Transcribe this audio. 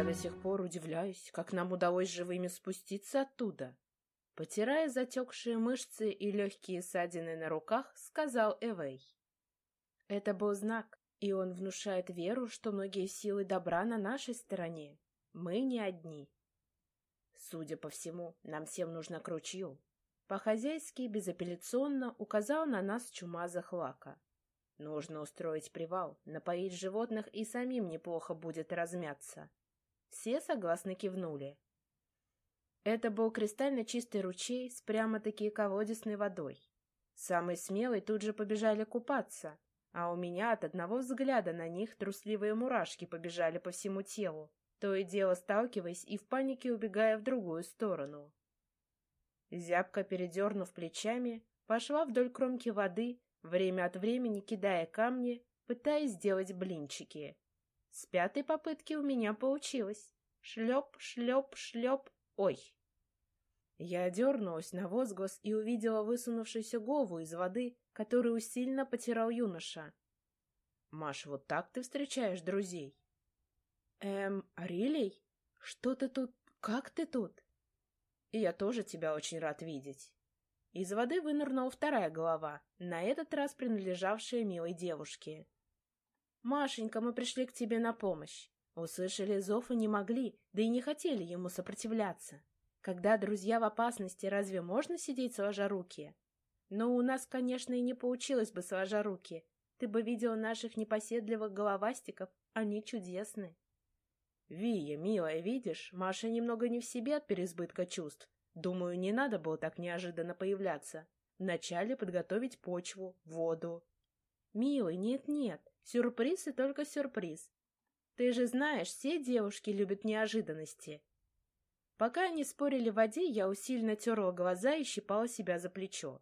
Я до сих пор удивляюсь, как нам удалось живыми спуститься оттуда. Потирая затекшие мышцы и легкие ссадины на руках, сказал Эвей. Это был знак, и он внушает веру, что многие силы добра на нашей стороне. Мы не одни. Судя по всему, нам всем нужно к ручью. По-хозяйски безапелляционно указал на нас чумаза Лака. Нужно устроить привал, напоить животных и самим неплохо будет размяться. Все согласно кивнули. Это был кристально чистый ручей с прямо-таки колодесной водой. Самые смелые тут же побежали купаться, а у меня от одного взгляда на них трусливые мурашки побежали по всему телу, то и дело сталкиваясь и в панике убегая в другую сторону. Зябко передернув плечами, пошла вдоль кромки воды, время от времени кидая камни, пытаясь сделать блинчики. С пятой попытки у меня получилось. Шлеп, шлеп, шлеп, ой. Я дернулась на возглас и увидела высунувшуюся голову из воды, которую сильно потирал юноша. «Маш, вот так ты встречаешь друзей?» «Эм, Арилей? Что ты тут? Как ты тут?» «И я тоже тебя очень рад видеть». Из воды вынырнула вторая голова, на этот раз принадлежавшая милой девушке. «Машенька, мы пришли к тебе на помощь. Услышали зов и не могли, да и не хотели ему сопротивляться. Когда друзья в опасности, разве можно сидеть сложа руки? Но у нас, конечно, и не получилось бы сложа руки. Ты бы видел наших непоседливых головастиков, они чудесны. Вия, милая, видишь, Маша немного не в себе от переизбытка чувств. Думаю, не надо было так неожиданно появляться. Вначале подготовить почву, воду. Милый, нет-нет, сюрприз и только сюрприз. Ты же знаешь, все девушки любят неожиданности. Пока они спорили в воде, я усиленно терла глаза и щипала себя за плечо.